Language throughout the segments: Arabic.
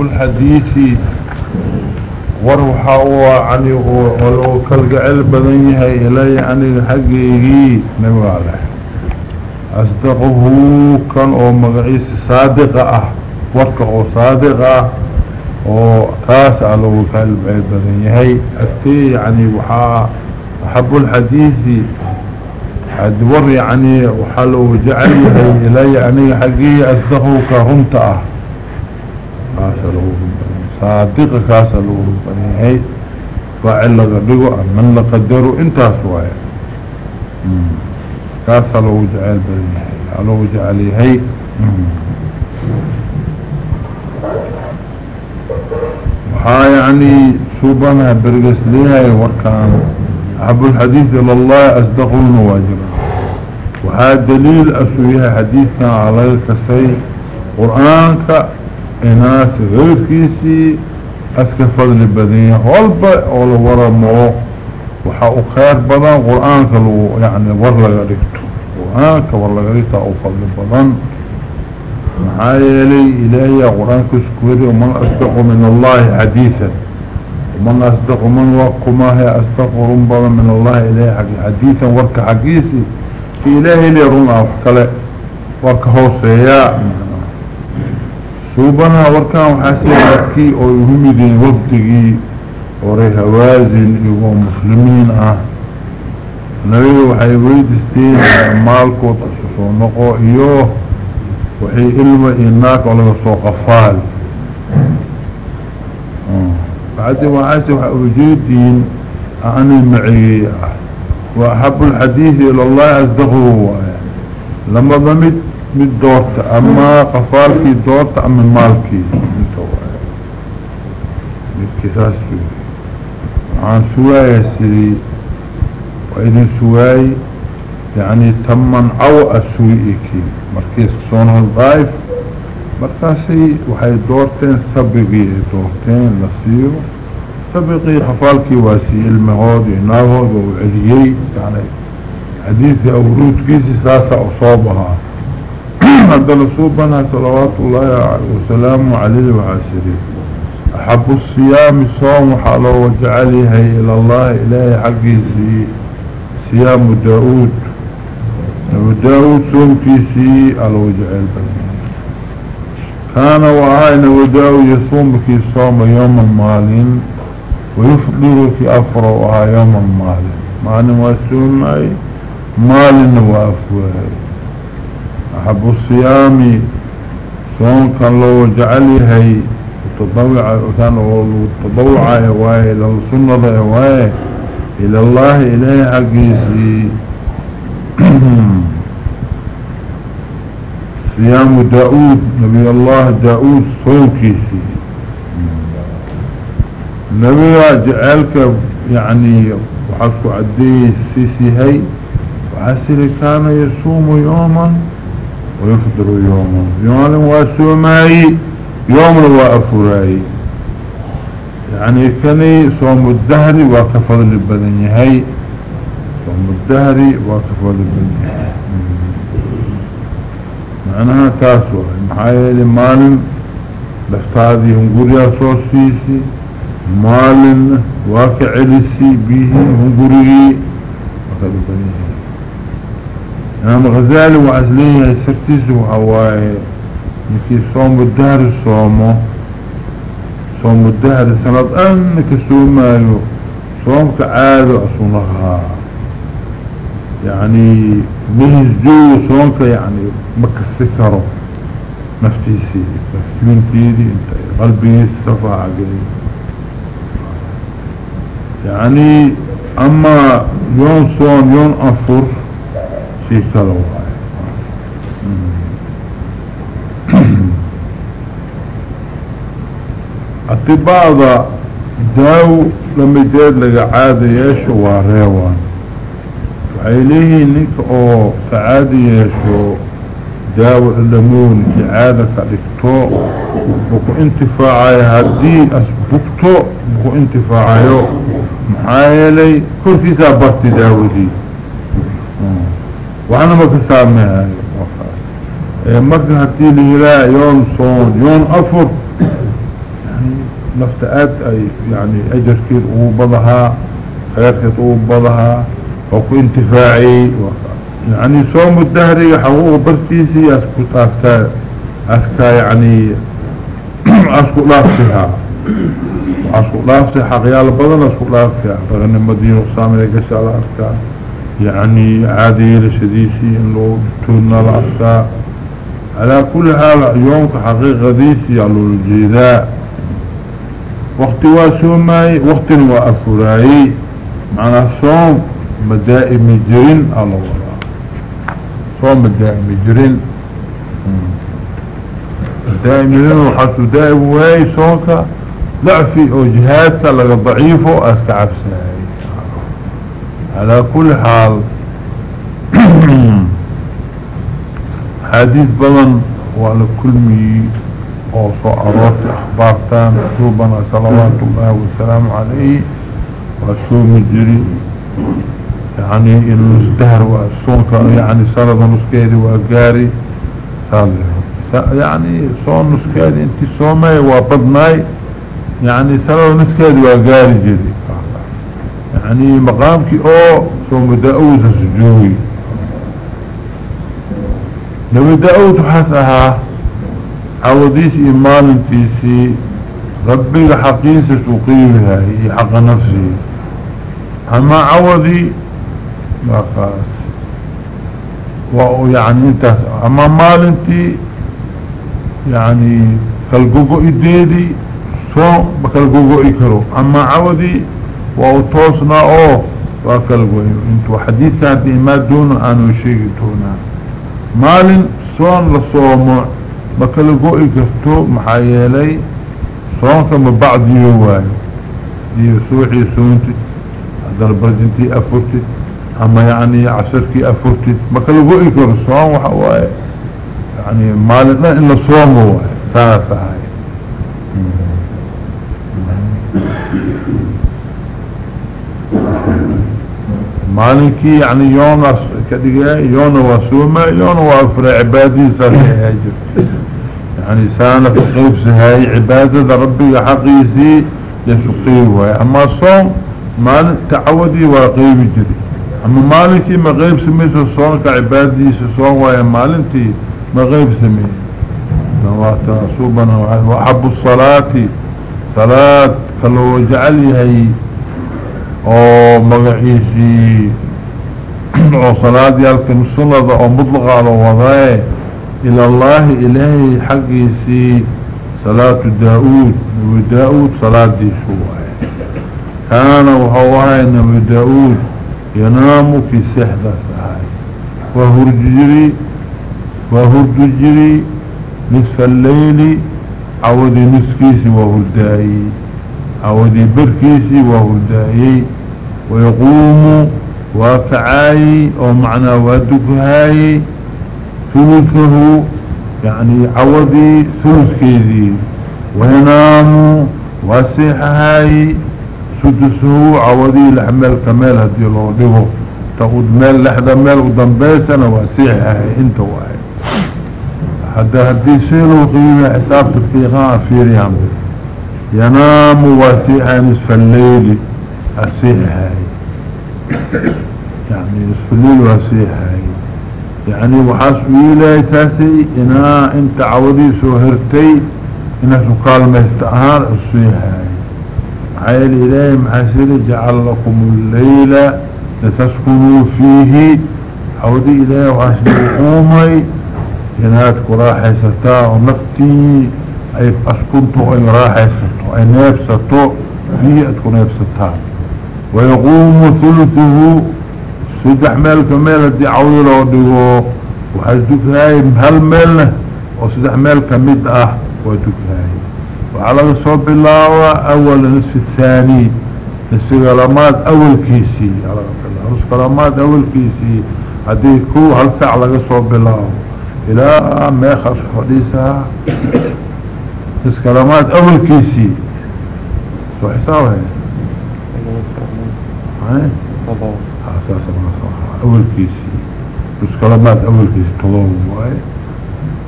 الحديث وروحا وعني ولو كالقعل بدنيها إلي يعني حقه نبي أصدقه كان أو مقعيس صادقة أه أو صادقة oo taas a lagu kaalbay badan yahay agtee yani waxaa axabu lxadiidi war yani waxaa loogu jecel yahay ilaya صادق كاسا لو رباني وعلى غبقوا من لقدروا انت سوايا كاسا لو جعل بني على جعلي هي وحا يعني سوبنا برقس ليها وكان عب الحديث إلى الله اصدق النواجر وهذا دليل اسويها حديثنا على الكسي قرآنك إناس غير كيسي أسك فضل بدنية والبا ولا ورا مو. وحاو خير بدن قرآنك لو يعني ورلا غريبته قرآنك ورلا غريبته أو فضل بدن محايلي إلهي قرآن كسكوري ومن أصدق من الله حديثا. ومن أصدق من وقما هي أصدق رنبضا من الله إلهي حديثا ورك حقيسي إلهي لي رنع وحكالي. ورك هوسيا سوبنا وركا وحاسي وركي أو يهمدين وقتقي وري هوازن يقوم مسلمين آه. نبي وحي ويدستين مالكو تسوسو نقو أيوه وحي إلما إناك ولا سوق فال بعد ما عاش وجودين أنا معي. وأحب الحديث إلى الله أصدقه لما بمت من دورت أما قفالكي دورت أما مالكي. بالكساس عن سوايا سري. وإذن سواي يعني تمن أو أسوئكي مركز صونه الضائف مركاسي وحي دورتين سبقي. دورتين نصير. سبقي حفالكي واسي المهود يناهود وعليي يعني حديث أورود كيسي ساسة أصابها. هذا لصوبنا صلوات الله وسلامه عليه وعسره أحب الصيام صوم وحاله وجعله إلى الله إلهي حقي صيام داود. وداود سوم كيسي على وجع البلد كان وعاين وداود يصوم كي صوم يوم المالين ويفضل في أفرعها يوم المالين معنى واسون أي؟ مال وافوه أحب الصيام صوم كان لو جعله تضوع كان تضوع هواي إلى السنة هواي إلى الله إليه حقيسي صيام داود نبي الله داود صوكيسي نبي جعلك يعني وحسو عديه سيسي هاي وحسر كان يصوم يوما ويفطر يوما يوما واسوماي يوما وافراي يعني كان صوم الدهر وكفضل البدن هاي صوم الدهر وكفضل البدن هاي معناها تاسوه محايا مال لفتادي هنقوريا صوصيسي مال واقع لسي بيه هنقوري وكذا بنيه نعم غزالي وعزليه سرتيس وحواي نكي صوم الدهر الصومه صوم الدهر سنة أنك سومايو صوم كعادة أصنعها يعني مهز جو صومك يعني مكسكره نفتيسي نفتين تيدي انت قلبي استفاع قلي يعني أما يوم صوم يوم أفر شيء أتباع داو لما جاد لقى عادة يشو واريوان. وعليه نك أو سعادة يشو داو اللمون إعادة كالكتو بكو انتفاعي هدي أسبكتو بكو انتفاعي محايلي كل في سابرت داودي وأنا ما كسامها مركز هدي لهلا يوم صون يوم أفر يعني نفتقات أي يعني أجر كير أوبضها خير كير أوبضها وكو انتفاعي. يعني صوم الدهري حقوق برتيسي أسكت أسكا أسكا يعني أسكت لافسها أسكت لافسها حقيال بدن أسكت لافسها فغني مدينة صامرة قشاء الأسكا يعني عادي لشديسي إنه تولنا الأسكا على كل حال يوم حقيقة ديسي على الجيداء وقت واسوماي وقت وأفراي معنى الصوم مدائم جرين على الله صوم مدائم جرين. مدائم جرين وحسو دائم واي صومك. ضعفي أو جهادك لغا ضعيفه اسكعب ساي على كل حال حديث بلن وعلى كل مي أو صعرات إخبارتان رسوبنا صلوات الله والسلام عليه واسوم جري يعني الازدهر والصوت يعني سرد نسكيري وقاري يعني صون نسكيري انت صومي وبضناي يعني سرد نسكيري وقاري جري. يعني مقامك أو صوم داود سجوي نبي داود حسها عوديس إيمان انتيسي ربي حقيسة سقيمها هي حق نفسي. أما عوضي ما خاص ويعني انت أما مال انت يعني كالقوقو ايديدي سو بكالقوقو ايكرو أما عوضي وطوسنا اوه وكالقوقو انتو حديث كانت ما دون انو شيء تونا مال سون لصومو بكالقوقو ايكرتو محايلي سون كما بعض يواي سونتي هذا أفرتي أما يعني عشركي كان لقوا ايكو الصوم وحواي يعني مالنا إلا صوم هو هاي. مالكي يعني يوم كدقاء يوم وسومة يوم وافر عبادي صحيح يعني سانة في سهاي عبادة ربي حقيسي يسقيه اما الصوم مال تعودي وقيب جدي اما مالكي ما غيب سميسو صونك عبادي سصون ويا مالنتي ما غيب سمي نواتا صوبنا وحب الصلاة. صلاة أو مغعيسي أو صلاة يالكم السنة أو مطلقة على وضعي إلى الله الهي حقيسي صلاة داود وداود صلاة دي شوائي كان وحوهاي نبي داود ينام في سحدة سهاي وهرجري وهرجري نصف الليل عودي نسكيسي عودي بركيسي وهردائي ويقوم وكعاي ومعنى ودكهاي ثلثه يعني عودي ثلث كيدي وينام وسيحهاي سدسه عوضي لحمل كمال هدي الله ديبه تقود مال لحظة مال ودنبيسنا واسيحها انت واحد. حتى هدي سيلو قيمة حساب تفقيقها في ريام ينام واسيحها نصف الليل اسيحها يعني نصف الليل واسيحها يعني وحاسبه إلى اساسي إنا إنت عوضي سوهرتي إنا سقال ما استعهار اسيحها عيل إلهي محاسر جعل لكم الليل لتسكنوا فيه. حودي إلهي وحاسر قومي ينهات كراحي ستا ونفتي أي أسكنتو أي راحي ستو أي نفستو فيه أتكو نفستا ويقوم ثلثه سدح ميل كميل دي عويلة ودقو وحاسدوك هاي هل ميلنا وسدح ميل كميد أه ودوك هاي وعلى صوب الله أول نصف الثاني. نصف غلامات أول كيسي. نصف غلامات أول كيسي. هذه كو هل ساعة لغا صوب الله. إلى ما يخص حديثها نصف غلامات أول كيسي. سو حسابها هاي أساسا أول كيسي. نصف غلامات أول كيسي. طلوه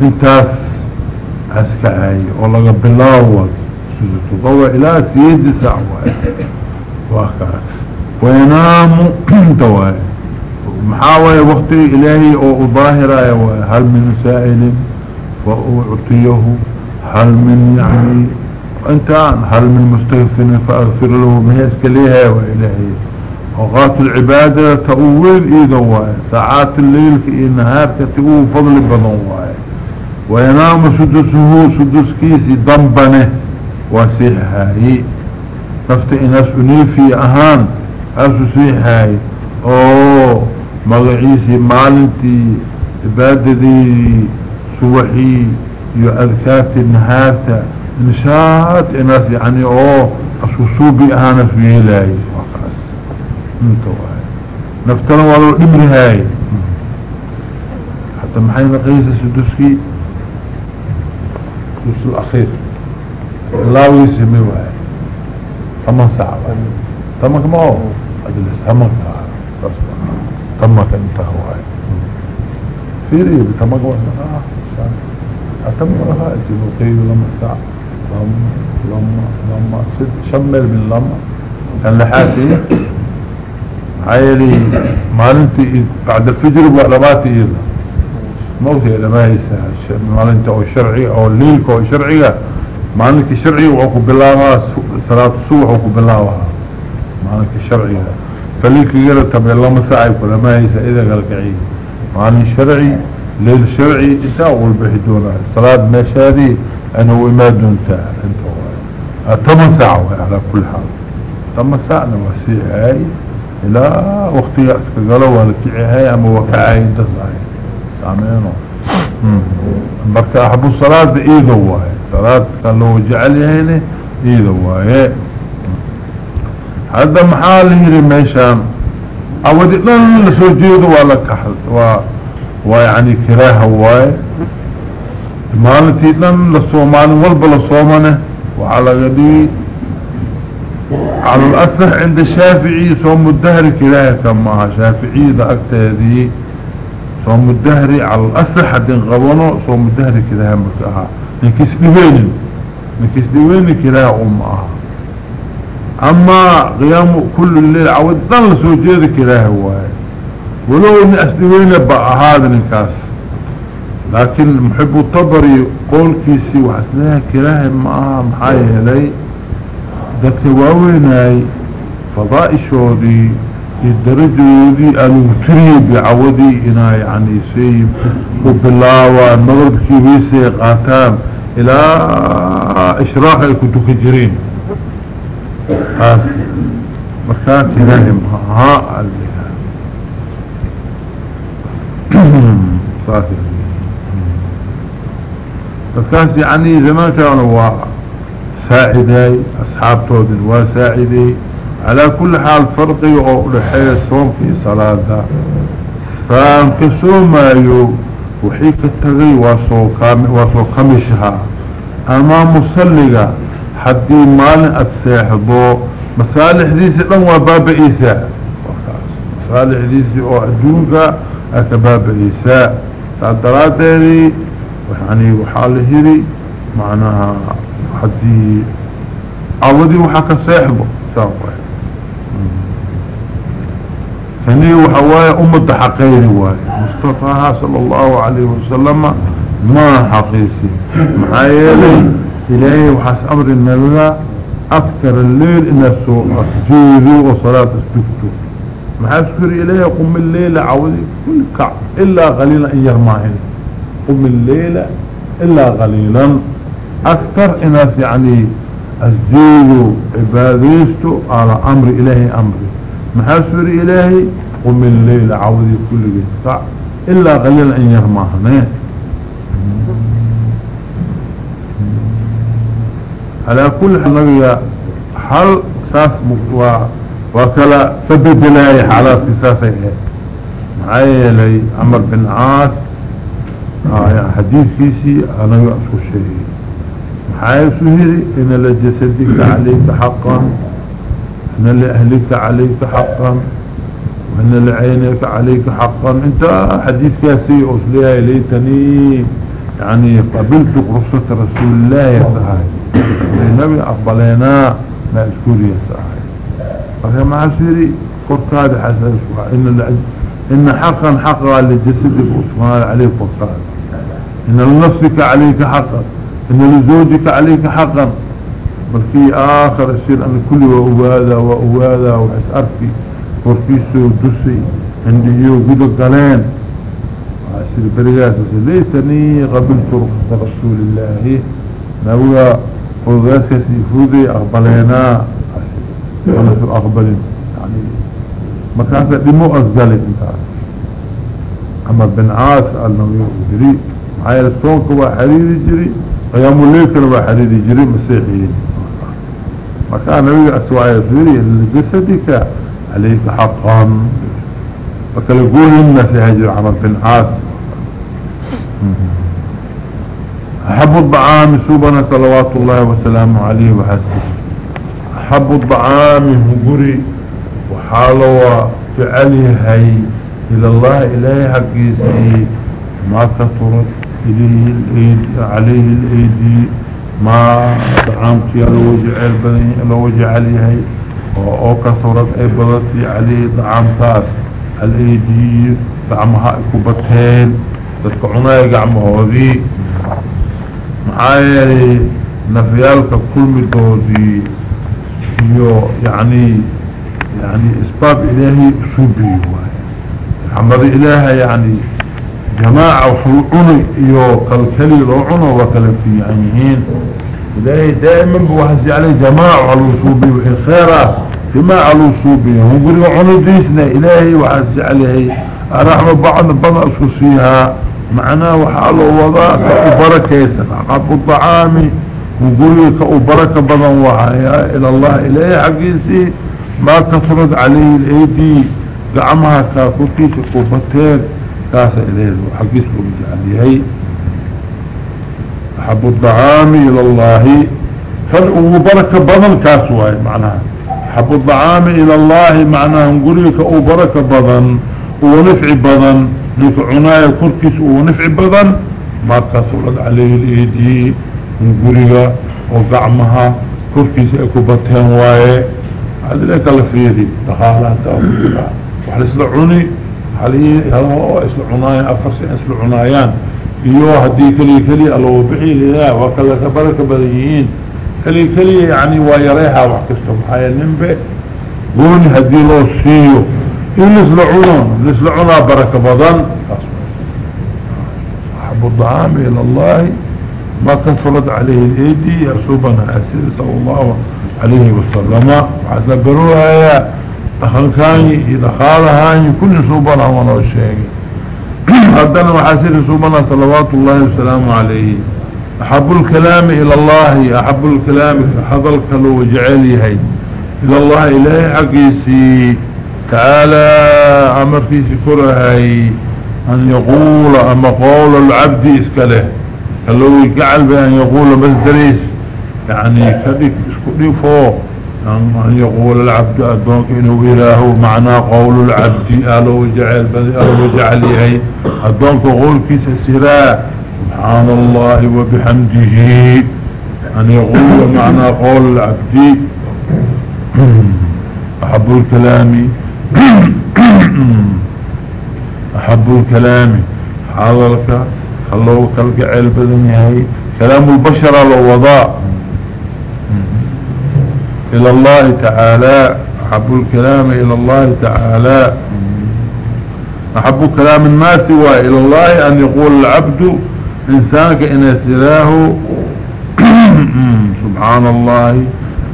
انتاس عسكعي ولغا بلاوة تضوى إلى سيد ساعة وكاس وينام دواء محاوية وقت إلهي أو ظاهرة هل من سائل فأعطيه هل من يعني أنت هل من مستغفر فأغفر له مهيسك ليها وإلهي أوقات العبادة تأويل إيضا ساعات الليل في النهار كتقوه فضل بضن وينام سدسه سدس كيسي ضمبنه وسيحهاي نفت إناس أنيفي أهان أسو سيحهاي أوه مغعيسي مالنتي عبادتي سوحي. يؤذكات النهارة إنشاءات إناس يعني أوه أسو سوبي أهانا في إلهي انت واي نفتنا ولو نمري هاي حتى محينا قيسة سدسكي سدس الأخير الله يسمي واي ثمان ساعة ثمك ما هو؟ أجلس ثمك ثمك انت واي في ريب ثمك وأنا أتم أجلو قيد لما ساعة لما لما لما شمل من لما. كان لحاتي عيلي مالنتي بعد الفجر ولماتي إذا. موتي لما يسا مالنتي أو شرعي أو الليلك أو شرعي مالنتي شرعي وعقو بالله صلاة الصبح وعقو بالله مالنتي شرعي فليك يقول تبع الله مساعي ولما يسا إذا قال كعي مالنتي شرعي ليل شرعي إنتا أقول بحدونا صلاة مشادي أنا وإماد أنت انت ثمان ساعة على كل حال. ثمان ساعة نواسيه هاي. إلى وقت يأسك قالوا ولكعي أما وكعي دزعي سامينو مركا أحب الصلاة إيدا واي. صلاة كان لو جعل يهيني إيدا واي. هذا محال هيري ميشان أودي لن لسوجيد ولا كحل. و... ويعني كراهة واي. مالتي لن لصومان والب لصومانه وعلى قدي على الأصح عند الشافعي صوم الدهر كلاهي كما شافعي ذا أكتادي. صوم الدهر على الأصح حد غبنه صوم الدهر كلاهي مكاها نكس ديوين نكس ديوين كلاهي أمها. أما قيام كل الليل عود ظل سوجيد كلاهي واي. ولو إن اسلوين بقى هذا الانكاس لكن محب الطبري قول كيسي وحسنها كراه معها محايا هلي. ذات واويناي فضائي شودي الدرجودي المتري بعودي أنا يعني سيب وبلاوة المغرب كيبيسي قاتام إلى إشراح الكتو كجرين خاص مكان كراه معها الانكاس aliha dadkaas yani zamaankaana waa ساعدي أصحاب تودن وساعدي على كل حال فرقي أو لحي صوم في صلاة. فان كسوما يو وحيك التغي واسو خمشها أما مصلقة حدي مال السيحضو مسالح ديسي لنوا باب إيساء. مسالح ديسي أو أجونك أكباب إيساء. تعدرات هذه يعني وحاله معناها حدي عودي وحكا ساحبه ساقوه ثاني وحوايا أمة حقيري واي. مصطفى صلى الله عليه وسلم ما حقيسي محايلي إلهي وحاس أمر النبي أكثر الليل إن السوء جيري وصلاة استفتو maxaa suuri ilayha qum illeyla cawdi. Kul kac ilaa qaliilan in yar maahin qum illeyla ilaa qaliilan. Aktar inaas yacni asjoogo cibaadaysto ala amri ilaahay amri. Maxaa suuri ilaahay qum illeyla cawdi kulligeed kac ilaa qaliilan in yar maahane. Alaa kulli nabiga hal saas waa وكلا الله على ساسه معايا لي عمر بن عاص. آه حديث كيسي أنا يأسو الشيء حيث هري إن لجسدك عليك حقا إن لأهلك عليك حقا وإن لعينك عليك حقا إنت حديث كاسي أصليها ليتني يعني قبلت رخصة رسول الله يا سهاي النبي أقبلنا لا أشكري صحيح. فكما معسيري فرقاد حسن إن, إن حقا حقا لجسدك وسبحانه عليك فرقاد إن لنفسك عليك حقا. إن لزوجك عليك حقا. بل في آخر الشيء أن كل وأوادا وأوادا وحس أركي فرقيسو دسي. عندي يو قد قلين عسير برقاس ليتني قبلت رخصة رسول الله. نوغا فرقاسك سيفودي أقبلينا ونسو أقبلين يعني مكانت دمو أسقالي انت. أما بن عاس النبي جري معايا السونك وحريري جري قيام الليل كان وحريري جري مسيحيين. مكان نبي أسوأي فيري لجسدك عليك حقا. وكان يقول الناس هجر عمر بن عاس أحب الضعام سوبنا صلوات الله وسلامه عليه وحسنه. أحب الضعام هقري وحالوا فعليه إلى الله إلهي حقيسي ما كثرت إليه الأيدي عليه الأيدي. ما طعامتي لو جعل بني لو جعليه أو كثرت اي بدتي عليه طعامتاس. الأيدي طعمها كبتين تتكعنا يقعمهودي معايا نفيالك كل مدودي يو يعني يعني إسباب إلهي سوبي محمد إلهي يعني جماعة وحوعني إيو كالكلي روعنا وكالفي عنيهين إلهي دائما بوحسي عليه جماعة صوبي وحي خيرا فيما على صوبي هم قريبا عنو ديسنا إلهي وحسي عليه. الرحمة بعض بضع أسوسيها معناه وحاله وضاء كأبركة عقب الطعام وقولي كأبركة بضع وحايا إلى الله إلهي حقيسي ما كثرت عليه الأيدي قعمها كاكوكيش كوبتين كاسا إليه وحقيس ومجعليه أحب الضعام إلى الله. فالأبركة بضن كاسواي معناها أحب الضعام إلى الله معناها نقولك أبركة بضن ونفع بضن لك عناية كركس ونفع بضن ما كثرت عليه الإيدي. مقرقة وقعمها كفتس اكوبتين واي هذا لك اللي فيه دي دخالات اكوبتين وحل اسلعوني حاليا يلا هو اسلعوناي افرسي اسلعونايان أيوه هدي كلي كلي ألو بحي لها وكلا كبرك بديين كلي كلي يعني ويريها وحكستم. حايا ننبه قوني هدي له السيو اللي اسلعونا اللي اسلعونا بركة بضان. أحب الضعام إلى الله. Ma kasurad calayhi اladi yasubana asiri sala allahu alayhi wasalama waxaa isla barurayaa دخلكاني دخالهاني كل سوبنا ونو الشيء هدنا محاسر سوبنا صلوات الله والسلام عليه. أحب الكلام إلى الله أحب الكلام حضلك لو جعلي هاي إلى الله إلهي حقيسي تعالى أمر في سكرهي. أن يقول أما قول العبد إسكاله. لو يقعل بأن يقول مصدريس يعني كذلك اسكولي فوق أن يقول العبد أدونك إنه إله معنى قول العبد. ألو جعل ألو جعل يهي. أدونك قول كيس السراء سبحان الله وبحمده. أن يقول معنى قول العبد. أحب الكلام. أحب الكلام. حاضرك. خلوك القعال بدن يهي كلام البشر لو وضاء إلى الله تعالى. أحب الكلام إلى الله تعالى. أحب كلام الناس وإلى الله أن يقول العبد إنسانك إن سراه سبحان الله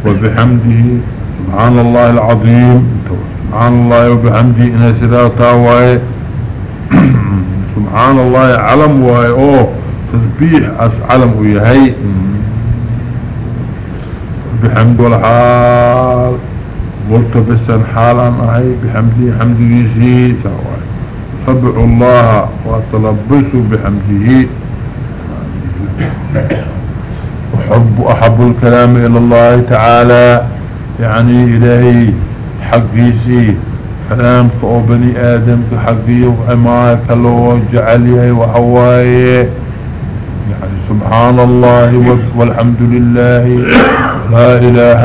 وبحمده. سبحان الله العظيم. سبحان الله وبحمده. إن سراه تاوي سبحان الله علم وهي أوه تسبيح أس علم ويهي بحمد والحال ملتبسا حالا اهي بحمده حمده يسي سواء صبع الله وتلبسوا بحمده وحب أحب الكلام إلى الله تعالى يعني إلهي حقيسي كلامك أو بني آدم كحقيه وعماك لو جعليه وحوايه يعني سبحان الله والحمد لله. لا إله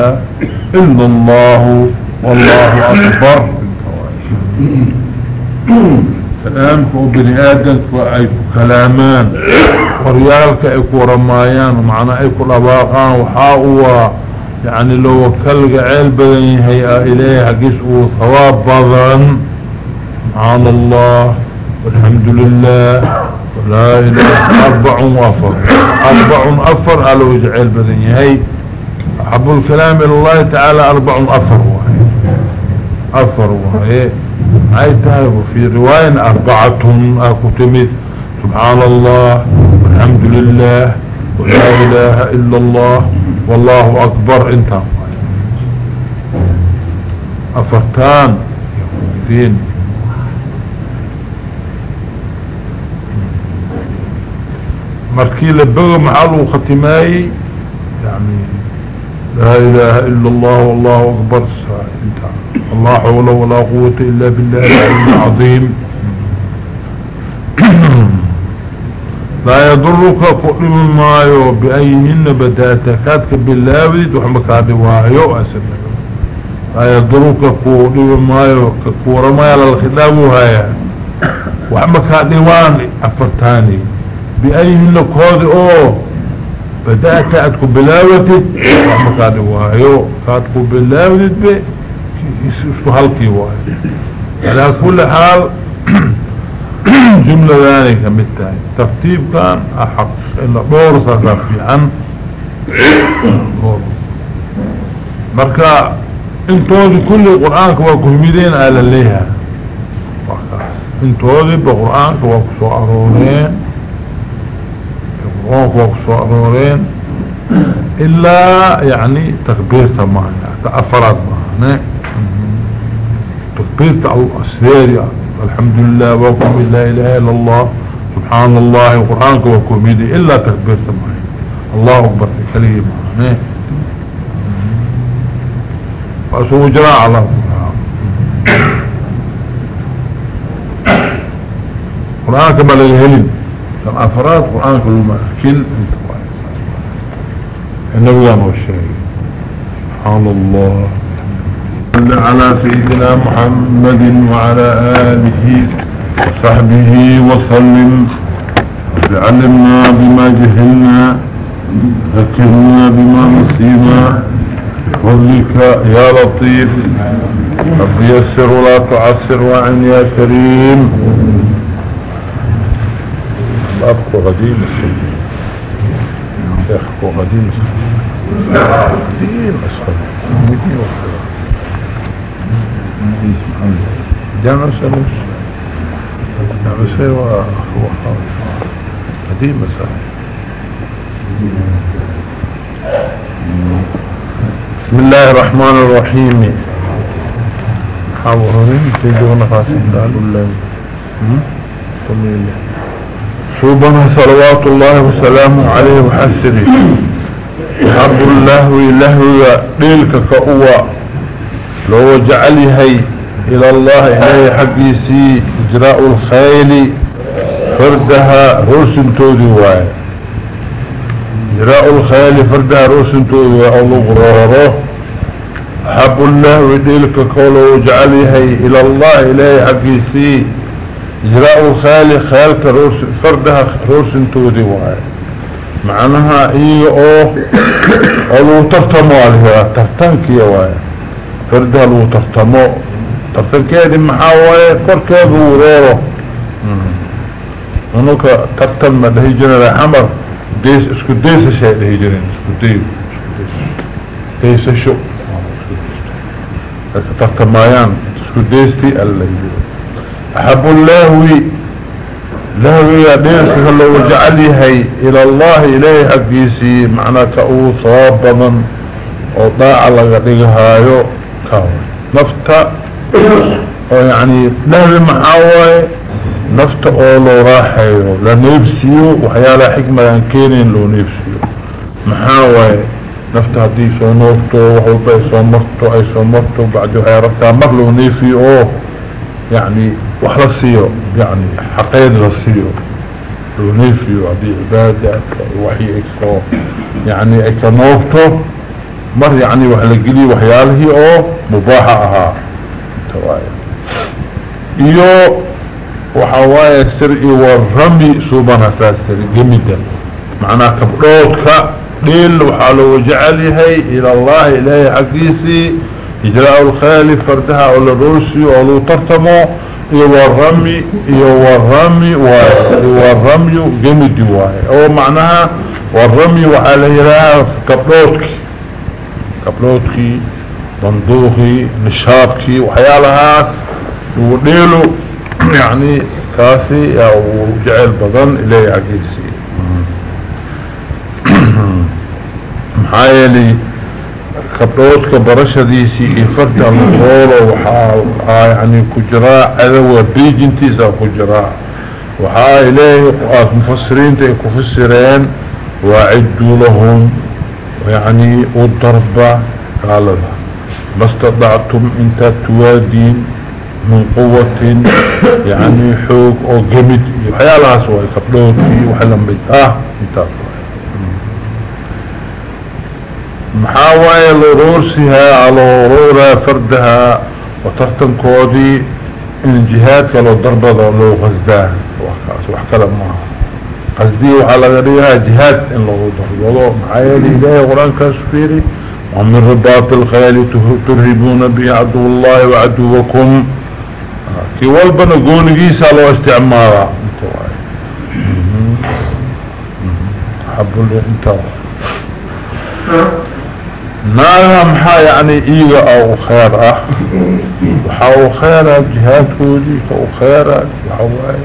إلا الله والله أكبر. كلامك وبني آدم وأي كلامان. وريالك ايكو رمايان. ومعنى ايكو لباقان وحاقوا. يعني لو كلق عيل بدن هيئة إليه قسوا ثواب بضن سبحان الله والحمد لله. ولا إله أربع وأفر أربع أفر. على وجه عيل بدن هي أحب الكلام إلى الله تعالى أربع أفر وهي. أفر وهي. عيتها وفي رواية أربعة أكتمت سبحان الله والحمد لله. ولا إله إلا الله والله أكبر. انت أفرتان يهودين مركي لبغى معلو ختماي. يعني لا إله إلا الله والله أكبر. انت. الله حول ولا قوة إلا بالله العظيم. لا يضرك كل مايو بأيهن بداتكاتك بالله وحمك هذه وايو أسنك لا يضرك كل مايو كورا ما يلا الخطاب هاي. وحمك هذه واني أفرتاني بأيهن كود أو بداتك بلاوتك وحمك هذه وايو. كاتك بلاوتك بي اسو هلكي واي على كل حال جملة ذلك مثال ترتيب كان أحق. إلا دور ساسا في عن مركا انتوذي كل القرآن كواكهمدين على الليها. انتوذي بقرآن كواكسو أرورين القرآن كواكسو أرورين إلا يعني تكبير معنا تأفراد معنا تكبير الأسرير الحمد لله وكم لا إله إلا الله. سبحان الله. وقرآنك وكم إلا تكبير سمعي الله أكبر. كلمة فأسوه جراء على قرآنك ما للهلم كان أفراد قرآنك لما كل النبي أنا والشيء سبحان الله. صل على سيدنا محمد وعلى آله وصحبه وسلم. علمنا بما جهلنا ذكرنا بما نسينا. بفضلك يا لطيف رب يسر ولا تعسر وعن يا كريم. أبقى قديم السلم أخو قديم السلم قديم السلم جامع سلوس. جامع سلوس هو قديم صحيح بسم الله الرحمن الرحيم. حاورين تيجونا قاسم قالوا الله شوبنا صلوات الله وسلامه عليه وحسره حب الله لهو ليلك كأوى. لو جعل هي إلى الله إليه حقيسي إجراء الخيل فردها روس تودي واي. إجراء الخيل فردها روس تودي واي. الله قراره حب الله وديلك قوله وجعله إلى الله إليه حقيسي إجراء الخيل روس فردها روس تودي واي. معناها إيه أوه أولو ترتموا عليها. ترتنك يا واي. فردها لو ترتمو ترتنكيدي محاوية كوركيد ورورو. منوكا ترتل ما دهي جنة حمر ديس اسكو ديس الشيء دهي جنة اسكو ديس. ديس الشو ترتمايان اسكو ديستي اللي أحب الله له يا دينك لو جعليه إلى الله إليه حقيسي معنى كأو صواب من. وضاع لغدقهايو كاوي. نفتا يعني لهذا محاوي نفتا اولو راحيو لنفسيو وحيالا حكمة ينكينين لو نفسيو محاوي نفتا هدي سو نوفتو وحوبا أي سو مرتو بعد وحيا رفتا مر لو نفسيو يعني وحلسيو يعني حقيد رسيو ونفي وهذه عبادة وحي اكسو يعني اكنوبته مر يعني وحلقلي وحياله أو مباحة أها. يو إيو وحواية سرعي والرمي سوبان أساس سرعي جميدا معنى كبروتك قيل وحال وجعله إلى الله إليه حقيسي إجراء الخيالي فردها على روسي أولو ترتمو يو الرمي يو الرمي وحالي والرمي جميدي واي. أو معنى والرمي وحال إجراء كبروتك. كبروتكي nishaabkii waxyaalahaas lagu dheelo يعني كاسي أو جعل بضن إليه عقيسي. محايلي كبروتك برشديسي إفرد المطولة وحا يعني كجراء عذوة بيجنتيسا كجراء. وحا إليه مفسرين تيكفسرين وأعدوا لهم يعني والضربة قال ما استطعتم انت توادين من قوة يعني حوق أو قمد وحيالها سواء كبلوتي وحلم بيت. آه انتاك محاوية لرورسها على رورة فردها وترتم كودي إن جهاد كالو ضربة لو غزدان وحكا لما قصدي وحالا غريها جهاد إن لو ضربة محايا لإلهي قرآن كاسفيري. ومن رباط الخيال ترهبون به عدو الله وعدوكم. كي والبنا قونيسا لو استعمارا. حب اللي انت ناغا محا يعني ايغا أو خير آه وحاو خيرا جهاد كودي كو خيرا وحاواي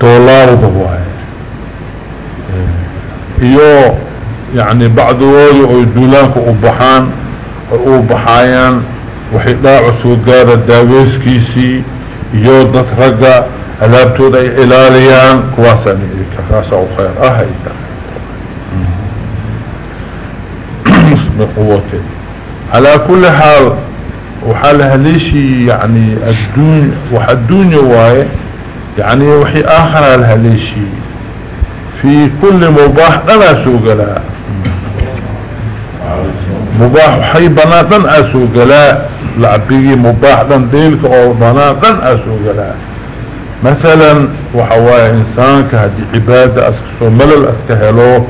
دولار دواي إيو يعني وولي أو دولانك أو أو بحايان وحي داعو سوقار الداويس كيسي يودت رقا الابتو داي إلاليان كواساني كفاسا وخير اهي بقوته على كل حال وحالها ليشي يعني الدون وحدوني واي يعني وحي آخر لها ليشي في كل مباح أنا سوق لها. مباح حي بناتن اسوق لها لعبيه مباح دان ديلك أو بناتن اسوق لها مثلا وحواي إنسان كهدي عبادة اسكسو ملل اسكهلو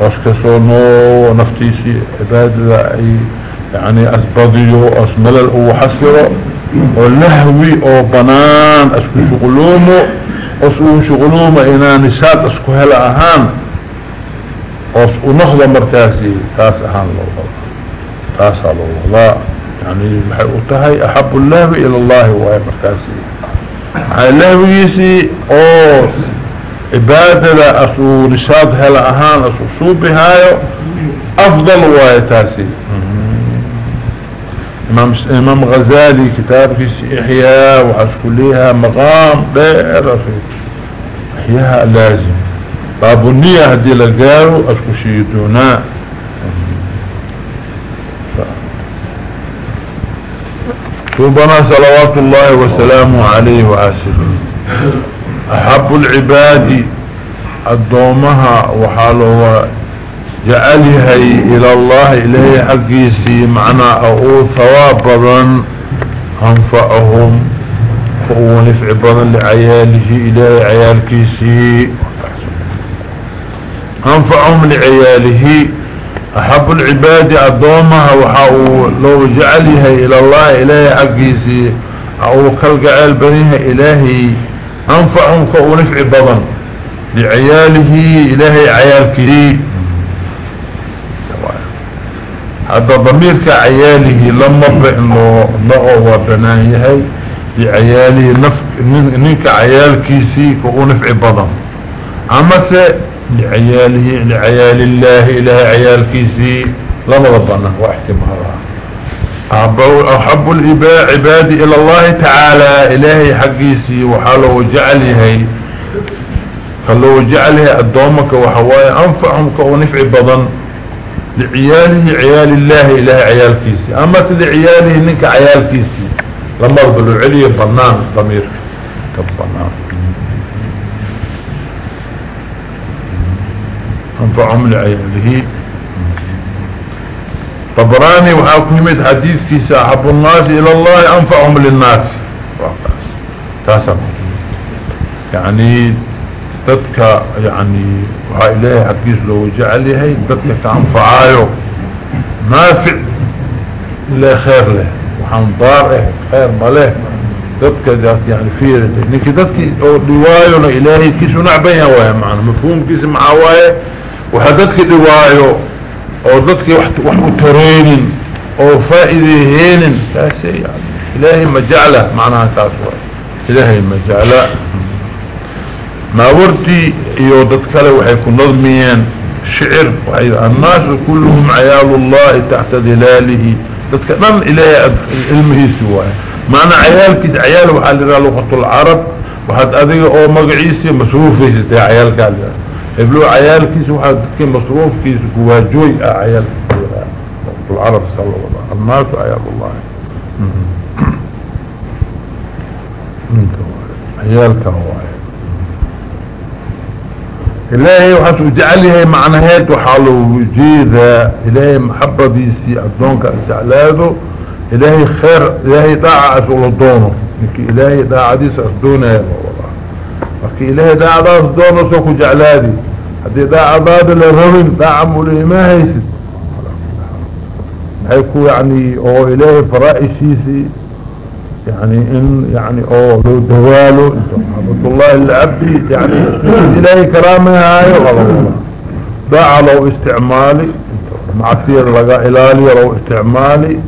اسكسو نو نفتيسي عبادة أي يعني اسبضيو اسملل أو حسرو. ولهوي أو بنان اسكو شغلومو اسكو شغلومو إنا نسات اسكو هلا أهان. اسكو نخضى مركاسي تاس أهان الله تاس الله يعني محيوتهي أحب الله إلى الله وهي مركاسي الله يسي أو عبادة أسو نشاط هلا أهان أسو صوبهايو أفضل وايتاسي إمام, إمام غزالي كتاب في إحياء وحسكليها مقام دائر إحياء لازم. باب النية هدي لقارو اسكو ربنا صلوات الله وسلامه عليه وعسله أحب العباد الدومها وحاله جعلها إلى الله إليه حقيسي معنى أقول ثواب بضن أنفعهم فهو نفع بضن لعياله إليه عيال كيسي. أنفعهم لعياله أحب العباد أدومها وحاو لو جعلها إلى الله إلهي حقيسي أو كالقعال بنيها إلهي أنفعهم كأو نفع بضن. لعياله إلهي عيال كري هذا ضمير كعياله لما بإنه نغو وبنايهي لعياله نفك ننك عيال كيسي كأو نفع بضن. أما سي لعياله لعيال الله إله عيال كيسي لما ربنا واحتمالها أحب الإباء عبادي إلى الله تعالى. إلهي حقيسي وحاله جعله فلو جعله الدومك وحواي أنفعهم كونفع بضن لعياله عيال الله إله عيال كيسي أما لعياله إنك عيال كيسي لما رب العلي بنان ضمير. كبنان أنفعهم لعياله طبراني وحاكمت حديث كيس أحب الناس إلى الله أنفعهم للناس تاسم يعني تدك يعني وها إلهي حقيس لو جعليه تدك كأنفعايو نافع إلا خير له وحان ضار خير ماله تدك ذات يعني فيه نك تدك دوايو إلهي كيسو نعبين هواي معنا. مفهوم كيس معاواي وحدتك دوايو أو ضدك وحكترين أو فائزينن لا شيء يعني. إلهي مجعلة معناها كاسوة إلهي مجعلة. ما وردي إيو ضدك له وحيكون نظميين شعر. وحيد الناس كلهم عيال الله تحت ظلاله. ضدك مم إلهي علمه سواه؟ معنى عيال كيس عيال وحال لغة العرب. وحد اذيق أو مقعيسي مسروفه ازده عيال كاليان إبلو عيال كيس وحد دكي مصروف كيس قواجوي آه، عيال العرب صلى الله عليه وسلم. الناس عيال الله انت واحد. عيال كانوا واحد. إلهي وحسو اجعله معنى هيت وحاله وجيدة إلهي محبة بيسي عدونك اجعلاته إلهي خير إلهي داعة اصول الدونه إلهي داعة ديس اصدونه يا الله لكي إلهي داعة داس دونه سوكو جعلادي هذه داعة داد للرمين داعة مولي ما هيسد هيكو يعني أو إلهي فرائشيسي يعني ان يعني أو لو دواله عبد الله العبدي يعني الهي كرامه هاي ضاع لو استعمالي معصير لقى إلالي لو استعمالي